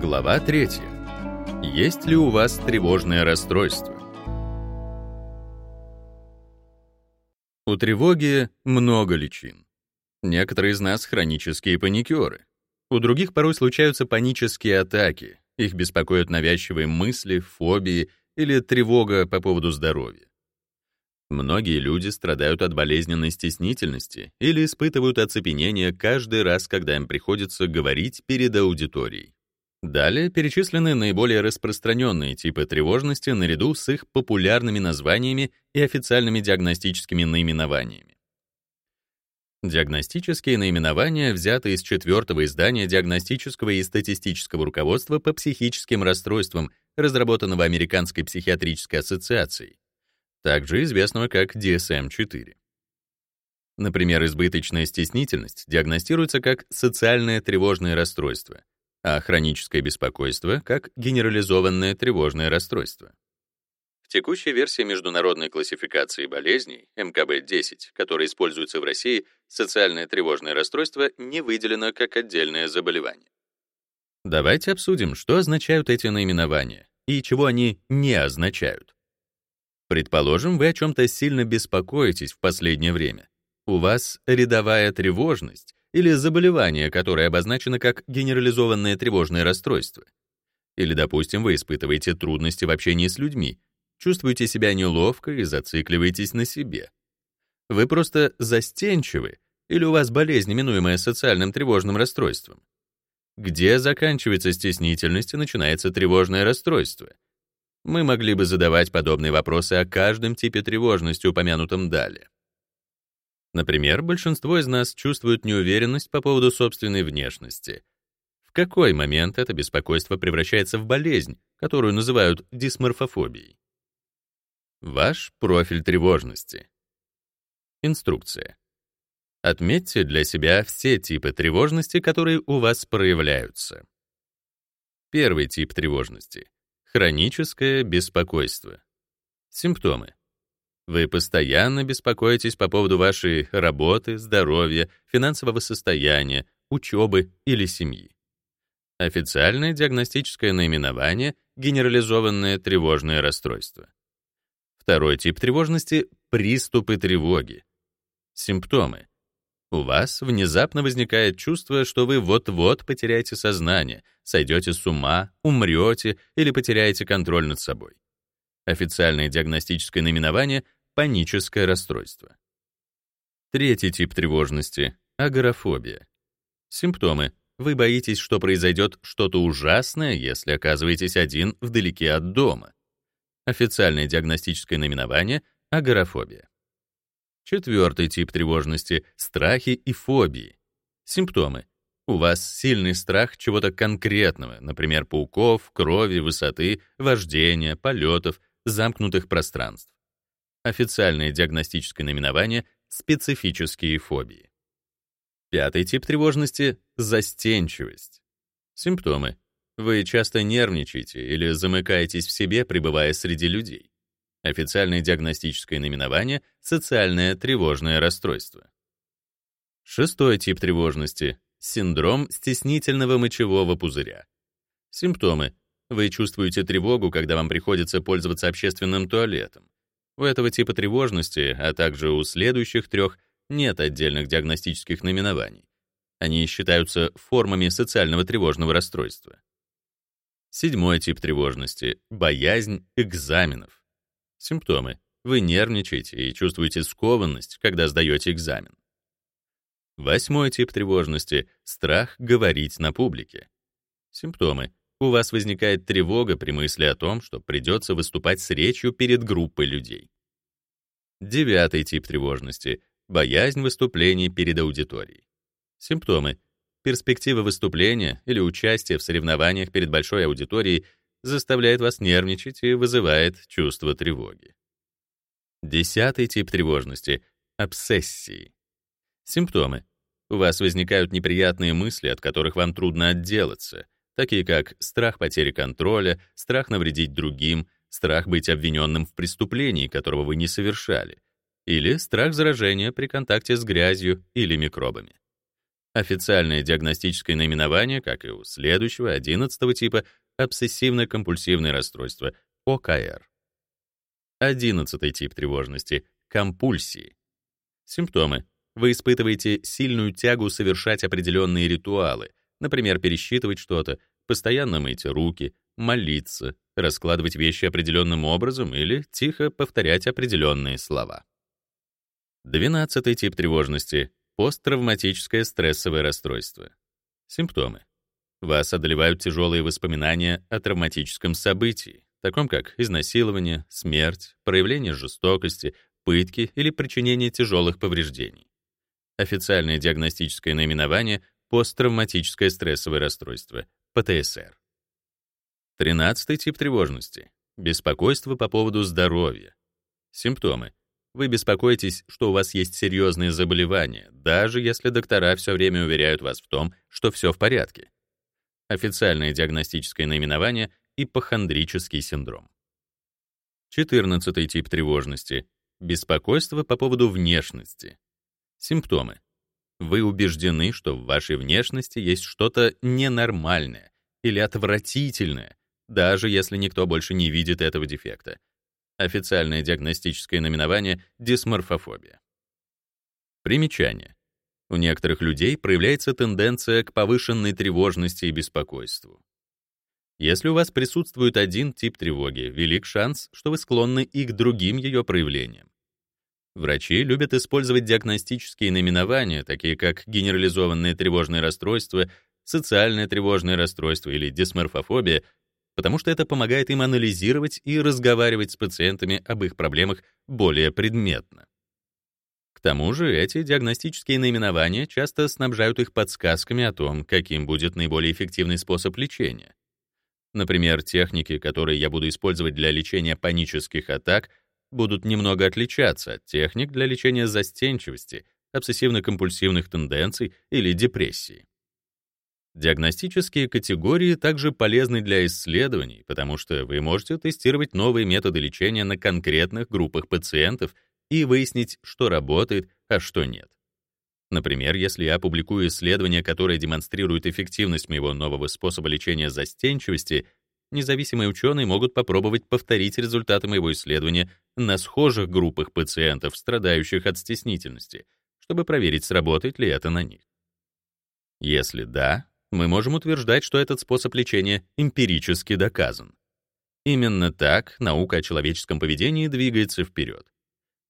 Глава 3. Есть ли у вас тревожное расстройство? У тревоги много личин. Некоторые из нас хронические паникеры. У других порой случаются панические атаки. Их беспокоят навязчивые мысли, фобии или тревога по поводу здоровья. Многие люди страдают от болезненной стеснительности или испытывают оцепенение каждый раз, когда им приходится говорить перед аудиторией. Далее перечислены наиболее распространенные типы тревожности наряду с их популярными названиями и официальными диагностическими наименованиями. Диагностические наименования взяты из четвертого издания диагностического и статистического руководства по психическим расстройствам, разработанного Американской психиатрической ассоциацией также известного как DSM-4. Например, избыточная стеснительность диагностируется как социальное тревожное расстройство, а хроническое беспокойство — как генерализованное тревожное расстройство. В текущей версии международной классификации болезней МКБ-10, которая используется в России, социальное тревожное расстройство не выделено как отдельное заболевание. Давайте обсудим, что означают эти наименования и чего они не означают. Предположим, вы о чем-то сильно беспокоитесь в последнее время. У вас рядовая тревожность или заболевание, которое обозначено как генерализованное тревожное расстройство. Или, допустим, вы испытываете трудности в общении с людьми, чувствуете себя неловко и зацикливаетесь на себе. Вы просто застенчивы или у вас болезнь, именуемая социальным тревожным расстройством. Где заканчивается стеснительность и начинается тревожное расстройство — мы могли бы задавать подобные вопросы о каждом типе тревожности, упомянутом далее. Например, большинство из нас чувствует неуверенность по поводу собственной внешности. В какой момент это беспокойство превращается в болезнь, которую называют дисморфофобией? Ваш профиль тревожности. Инструкция. Отметьте для себя все типы тревожности, которые у вас проявляются. Первый тип тревожности Хроническое беспокойство. Симптомы. Вы постоянно беспокоитесь по поводу вашей работы, здоровья, финансового состояния, учебы или семьи. Официальное диагностическое наименование — генерализованное тревожное расстройство. Второй тип тревожности — приступы тревоги. Симптомы. У вас внезапно возникает чувство, что вы вот-вот потеряете сознание, сойдете с ума, умрете или потеряете контроль над собой. Официальное диагностическое наименование — паническое расстройство. Третий тип тревожности — агорафобия. Симптомы. Вы боитесь, что произойдет что-то ужасное, если оказываетесь один вдалеке от дома. Официальное диагностическое наименование — агорафобия. Четвертый тип тревожности — страхи и фобии. Симптомы. У вас сильный страх чего-то конкретного, например, пауков, крови, высоты, вождения, полетов, замкнутых пространств. Официальное диагностическое наименование — специфические фобии. Пятый тип тревожности — застенчивость. Симптомы. Вы часто нервничаете или замыкаетесь в себе, пребывая среди людей. Официальное диагностическое наименование — социальное тревожное расстройство. Шестой тип тревожности — синдром стеснительного мочевого пузыря. Симптомы. Вы чувствуете тревогу, когда вам приходится пользоваться общественным туалетом. У этого типа тревожности, а также у следующих трех, нет отдельных диагностических наименований. Они считаются формами социального тревожного расстройства. Седьмой тип тревожности — боязнь экзаменов. Симптомы. Вы нервничаете и чувствуете скованность, когда сдаете экзамен. Восьмой тип тревожности — страх говорить на публике. Симптомы. У вас возникает тревога при мысли о том, что придется выступать с речью перед группой людей. Девятый тип тревожности — боязнь выступлений перед аудиторией. Симптомы. Перспектива выступления или участия в соревнованиях перед большой аудиторией заставляет вас нервничать и вызывает чувство тревоги. Десятый тип тревожности — обсессии. Симптомы. У вас возникают неприятные мысли, от которых вам трудно отделаться, такие как страх потери контроля, страх навредить другим, страх быть обвиненным в преступлении, которого вы не совершали, или страх заражения при контакте с грязью или микробами. Официальное диагностическое наименование, как и у следующего, 11 типа, обсессивно-компульсивное расстройство, ОКР. Одиннадцатый тип тревожности — компульсии. Симптомы. Вы испытываете сильную тягу совершать определенные ритуалы, например, пересчитывать что-то, постоянно мыть руки, молиться, раскладывать вещи определенным образом или тихо повторять определенные слова. Двенадцатый тип тревожности — посттравматическое стрессовое расстройство. Симптомы. Вас одолевают тяжелые воспоминания о травматическом событии, таком как изнасилование, смерть, проявление жестокости, пытки или причинение тяжелых повреждений. Официальное диагностическое наименование — посттравматическое стрессовое расстройство, ПТСР. Тринадцатый тип тревожности — беспокойство по поводу здоровья. Симптомы. Вы беспокоитесь, что у вас есть серьезные заболевания, даже если доктора все время уверяют вас в том, что все в порядке. Официальное диагностическое наименование — ипохондрический синдром. Четырнадцатый тип тревожности — беспокойство по поводу внешности. Симптомы. Вы убеждены, что в вашей внешности есть что-то ненормальное или отвратительное, даже если никто больше не видит этого дефекта. Официальное диагностическое наименование — дисморфофобия. Примечание. У некоторых людей проявляется тенденция к повышенной тревожности и беспокойству. Если у вас присутствует один тип тревоги, велик шанс, что вы склонны и к другим ее проявлениям. Врачи любят использовать диагностические наименования, такие как генерализованное тревожное расстройство, социальное тревожное расстройство или дисморфофобия, потому что это помогает им анализировать и разговаривать с пациентами об их проблемах более предметно. К тому же эти диагностические наименования часто снабжают их подсказками о том, каким будет наиболее эффективный способ лечения. Например, техники, которые я буду использовать для лечения панических атак, будут немного отличаться от техник для лечения застенчивости, обсессивно-компульсивных тенденций или депрессии. Диагностические категории также полезны для исследований, потому что вы можете тестировать новые методы лечения на конкретных группах пациентов и выяснить, что работает, а что нет. Например, если я опубликую исследование, которое демонстрирует эффективность моего нового способа лечения застенчивости, независимые ученые могут попробовать повторить результаты моего исследования на схожих группах пациентов, страдающих от стеснительности, чтобы проверить, сработает ли это на них. Если да, мы можем утверждать, что этот способ лечения эмпирически доказан. Именно так наука о человеческом поведении двигается вперед.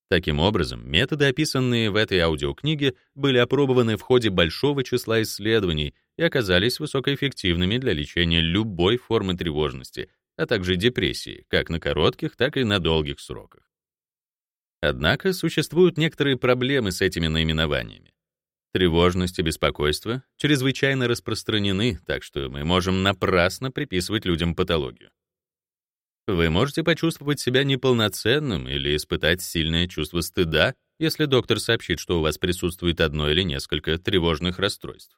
Таким образом, методы, описанные в этой аудиокниге, были опробованы в ходе большого числа исследований и оказались высокоэффективными для лечения любой формы тревожности, а также депрессии, как на коротких, так и на долгих сроках. Однако существуют некоторые проблемы с этими наименованиями. Тревожность и беспокойство чрезвычайно распространены, так что мы можем напрасно приписывать людям патологию. Вы можете почувствовать себя неполноценным или испытать сильное чувство стыда, если доктор сообщит, что у вас присутствует одно или несколько тревожных расстройств.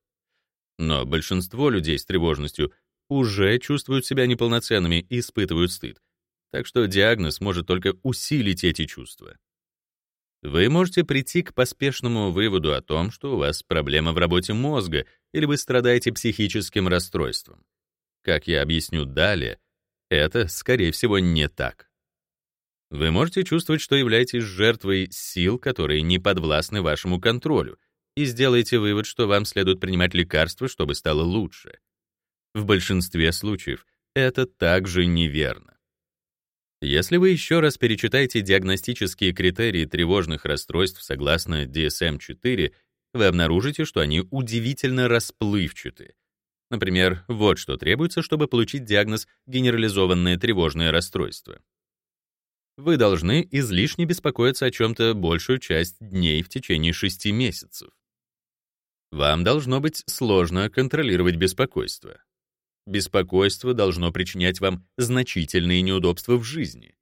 Но большинство людей с тревожностью уже чувствуют себя неполноценными и испытывают стыд, так что диагноз может только усилить эти чувства. Вы можете прийти к поспешному выводу о том, что у вас проблема в работе мозга или вы страдаете психическим расстройством. Как я объясню далее, это, скорее всего, не так. Вы можете чувствовать, что являетесь жертвой сил, которые не подвластны вашему контролю, и сделаете вывод, что вам следует принимать лекарства, чтобы стало лучше. В большинстве случаев это также неверно. Если вы еще раз перечитаете диагностические критерии тревожных расстройств согласно DSM-4, вы обнаружите, что они удивительно расплывчаты. Например, вот что требуется, чтобы получить диагноз генерализованное тревожное расстройство. Вы должны излишне беспокоиться о чем-то большую часть дней в течение 6 месяцев. Вам должно быть сложно контролировать беспокойство. Беспокойство должно причинять вам значительные неудобства в жизни.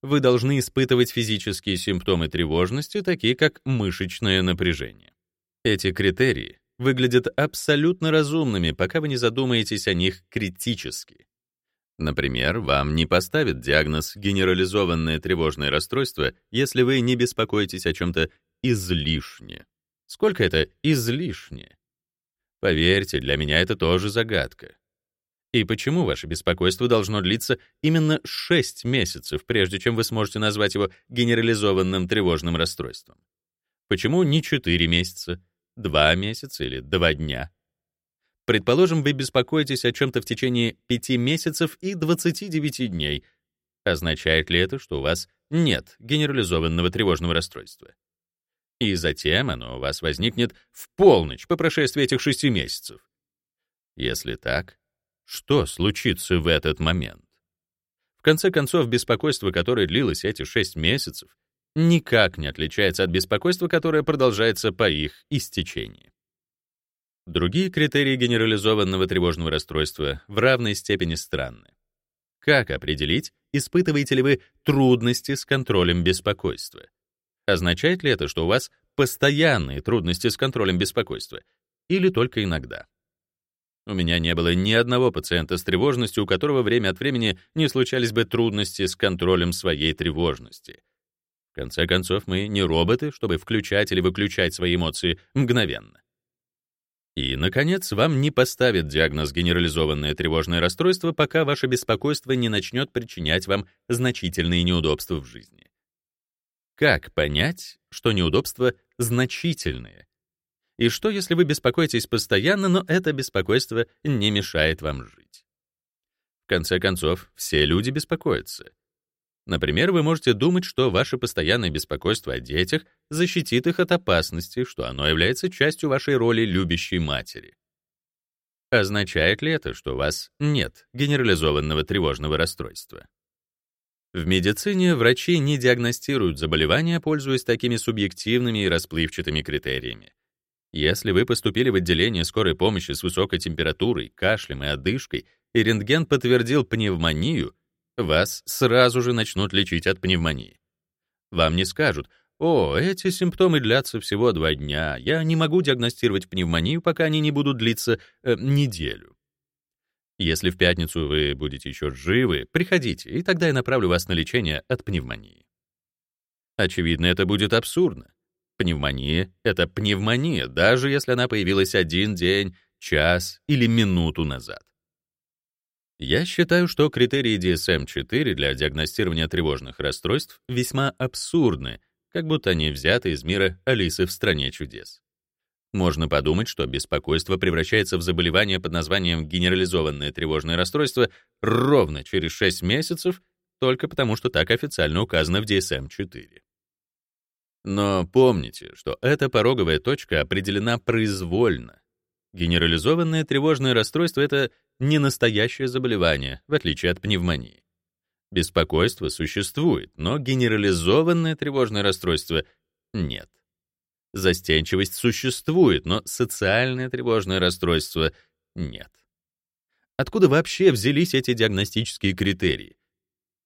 Вы должны испытывать физические симптомы тревожности, такие как мышечное напряжение. Эти критерии выглядят абсолютно разумными, пока вы не задумаетесь о них критически. Например, вам не поставят диагноз генерализованное тревожное расстройство, если вы не беспокоитесь о чем-то излишне. Сколько это излишне? Поверьте, для меня это тоже загадка. И почему ваше беспокойство должно длиться именно 6 месяцев, прежде чем вы сможете назвать его генерализованным тревожным расстройством? Почему не 4 месяца, 2 месяца или 2 дня? Предположим, вы беспокоитесь о чем-то в течение 5 месяцев и 29 дней. Означает ли это, что у вас нет генерализованного тревожного расстройства? И затем оно у вас возникнет в полночь по прошествии этих 6 месяцев. Если так, что случится в этот момент? В конце концов, беспокойство, которое длилось эти 6 месяцев, никак не отличается от беспокойства, которое продолжается по их истечении. Другие критерии генерализованного тревожного расстройства в равной степени странны. Как определить, испытываете ли вы трудности с контролем беспокойства? Означает ли это, что у вас постоянные трудности с контролем беспокойства? Или только иногда? У меня не было ни одного пациента с тревожностью, у которого время от времени не случались бы трудности с контролем своей тревожности. В конце концов, мы не роботы, чтобы включать или выключать свои эмоции мгновенно. И, наконец, вам не поставят диагноз генерализованное тревожное расстройство, пока ваше беспокойство не начнет причинять вам значительные неудобства в жизни. Как понять, что неудобства значительные? И что, если вы беспокоитесь постоянно, но это беспокойство не мешает вам жить? В конце концов, все люди беспокоятся. Например, вы можете думать, что ваше постоянное беспокойство о детях защитит их от опасности, что оно является частью вашей роли любящей матери. Означает ли это, что у вас нет генерализованного тревожного расстройства? В медицине врачи не диагностируют заболевания, пользуясь такими субъективными и расплывчатыми критериями. Если вы поступили в отделение скорой помощи с высокой температурой, кашлем и одышкой, и рентген подтвердил пневмонию, вас сразу же начнут лечить от пневмонии. Вам не скажут, «О, эти симптомы длятся всего два дня, я не могу диагностировать пневмонию, пока они не будут длиться э, неделю». Если в пятницу вы будете еще живы, приходите, и тогда я направлю вас на лечение от пневмонии. Очевидно, это будет абсурдно. Пневмония — это пневмония, даже если она появилась один день, час или минуту назад. Я считаю, что критерии DSM-4 для диагностирования тревожных расстройств весьма абсурдны, как будто они взяты из мира Алисы в стране чудес. Можно подумать, что беспокойство превращается в заболевание под названием генерализованное тревожное расстройство ровно через 6 месяцев, только потому что так официально указано в DSM-4. Но помните, что эта пороговая точка определена произвольно, Генерализованное тревожное расстройство — это не настоящее заболевание, в отличие от пневмонии. Беспокойство существует, но генерализованное тревожное расстройство — нет. Застенчивость существует, но социальное тревожное расстройство — нет. Откуда вообще взялись эти диагностические критерии?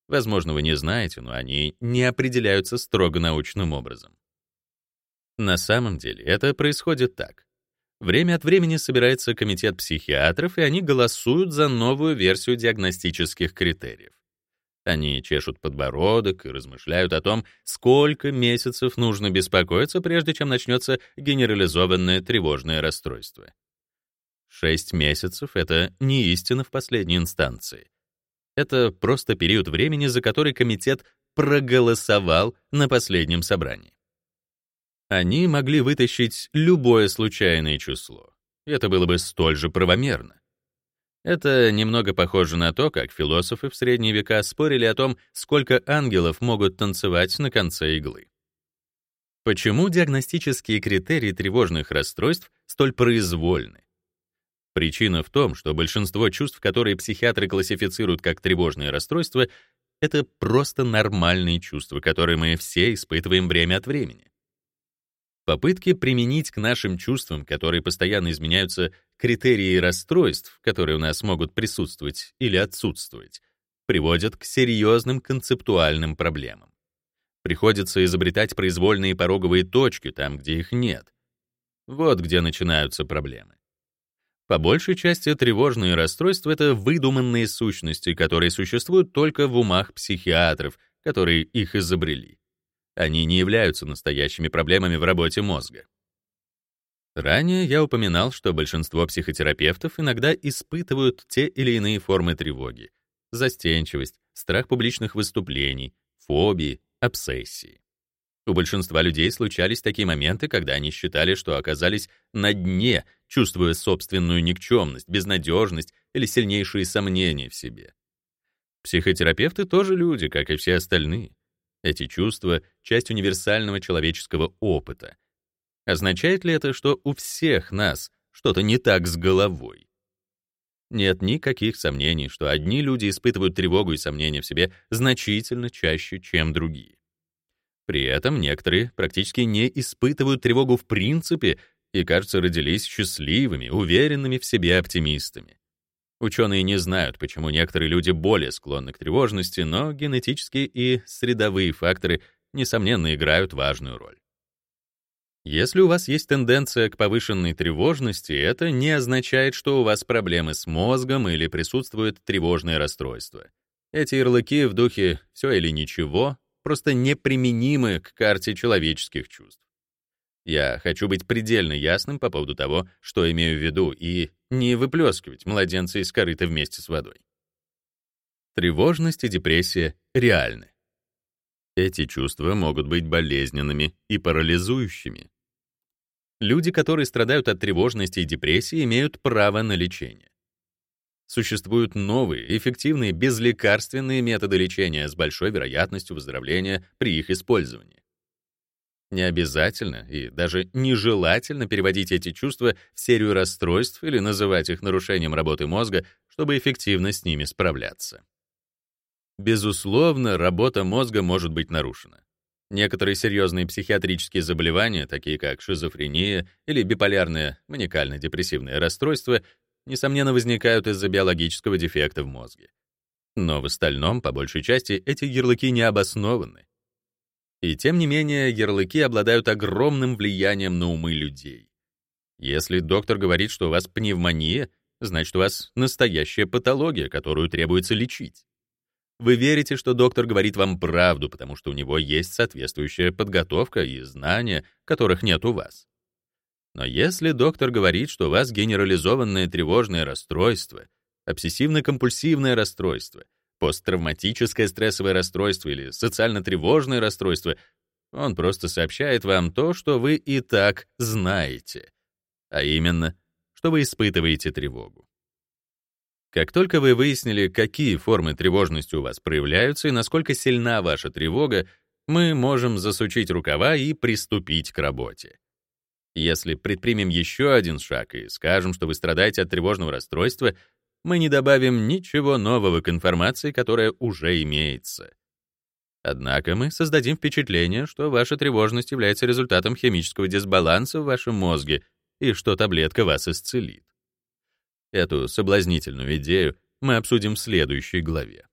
Возможно, вы не знаете, но они не определяются строго научным образом. На самом деле это происходит так. Время от времени собирается комитет психиатров, и они голосуют за новую версию диагностических критериев. Они чешут подбородок и размышляют о том, сколько месяцев нужно беспокоиться, прежде чем начнется генерализованное тревожное расстройство. Шесть месяцев — это не истина в последней инстанции. Это просто период времени, за который комитет проголосовал на последнем собрании. Они могли вытащить любое случайное число. Это было бы столь же правомерно. Это немного похоже на то, как философы в средние века спорили о том, сколько ангелов могут танцевать на конце иглы. Почему диагностические критерии тревожных расстройств столь произвольны? Причина в том, что большинство чувств, которые психиатры классифицируют как тревожные расстройства, это просто нормальные чувства, которые мы все испытываем время от времени. Попытки применить к нашим чувствам, которые постоянно изменяются, критерии расстройств, которые у нас могут присутствовать или отсутствовать, приводят к серьезным концептуальным проблемам. Приходится изобретать произвольные пороговые точки там, где их нет. Вот где начинаются проблемы. По большей части тревожные расстройства — это выдуманные сущности, которые существуют только в умах психиатров, которые их изобрели. Они не являются настоящими проблемами в работе мозга. Ранее я упоминал, что большинство психотерапевтов иногда испытывают те или иные формы тревоги — застенчивость, страх публичных выступлений, фобии, обсессии. У большинства людей случались такие моменты, когда они считали, что оказались на дне, чувствуя собственную никчемность, безнадежность или сильнейшие сомнения в себе. Психотерапевты тоже люди, как и все остальные. Эти чувства — часть универсального человеческого опыта, Означает ли это, что у всех нас что-то не так с головой? Нет никаких сомнений, что одни люди испытывают тревогу и сомнения в себе значительно чаще, чем другие. При этом некоторые практически не испытывают тревогу в принципе и, кажется, родились счастливыми, уверенными в себе оптимистами. Ученые не знают, почему некоторые люди более склонны к тревожности, но генетические и средовые факторы, несомненно, играют важную роль. Если у вас есть тенденция к повышенной тревожности, это не означает, что у вас проблемы с мозгом или присутствует тревожное расстройство. Эти ярлыки в духе «все или ничего» просто неприменимы к карте человеческих чувств. Я хочу быть предельно ясным по поводу того, что имею в виду, и не выплескивать младенца из корыта вместе с водой. Тревожность и депрессия реальны. Эти чувства могут быть болезненными и парализующими. Люди, которые страдают от тревожности и депрессии, имеют право на лечение. Существуют новые, эффективные, безлекарственные методы лечения с большой вероятностью выздоровления при их использовании. Не обязательно и даже нежелательно переводить эти чувства в серию расстройств или называть их нарушением работы мозга, чтобы эффективно с ними справляться. Безусловно, работа мозга может быть нарушена. Некоторые серьезные психиатрические заболевания, такие как шизофрения или биполярное маникально-депрессивное расстройство, несомненно, возникают из-за биологического дефекта в мозге. Но в остальном, по большей части, эти ярлыки не обоснованы. И тем не менее, ярлыки обладают огромным влиянием на умы людей. Если доктор говорит, что у вас пневмония, значит, у вас настоящая патология, которую требуется лечить. Вы верите, что доктор говорит вам правду, потому что у него есть соответствующая подготовка и знания, которых нет у вас. Но если доктор говорит, что у вас генерализованное тревожное расстройство, обсессивно-компульсивное расстройство, посттравматическое стрессовое расстройство или социально-тревожное расстройство, он просто сообщает вам то, что вы и так знаете, а именно, что вы испытываете тревогу. Как только вы выяснили, какие формы тревожности у вас проявляются и насколько сильна ваша тревога, мы можем засучить рукава и приступить к работе. Если предпримем еще один шаг и скажем, что вы страдаете от тревожного расстройства, мы не добавим ничего нового к информации, которая уже имеется. Однако мы создадим впечатление, что ваша тревожность является результатом химического дисбаланса в вашем мозге и что таблетка вас исцелит. Эту соблазнительную идею мы обсудим в следующей главе.